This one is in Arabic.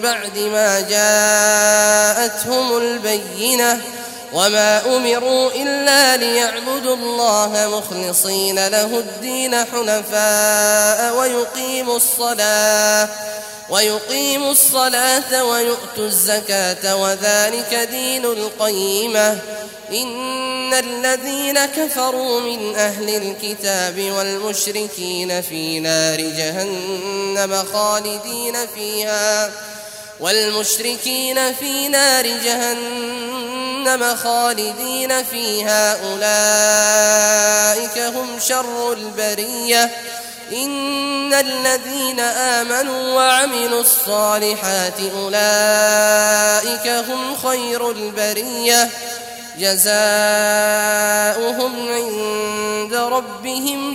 بعد ما جاءتهم البينة وما أمروا إلا ليعبدوا الله مخلصين له الدين حنفاء ويقيموا الصلاة ويقيموا الصلاة ويؤتوا الزكاة وذلك دين القيمة إن الذين كفروا من أهل الكتاب والمشركين في نار جهنم خالدين فيها والمشركين في نار جهنم خالدين فيها. أولئك هم شر البرية. إن الذين آمنوا وعملوا الصالحات أولئك هم خير البرية. جزاؤهم عند ربهم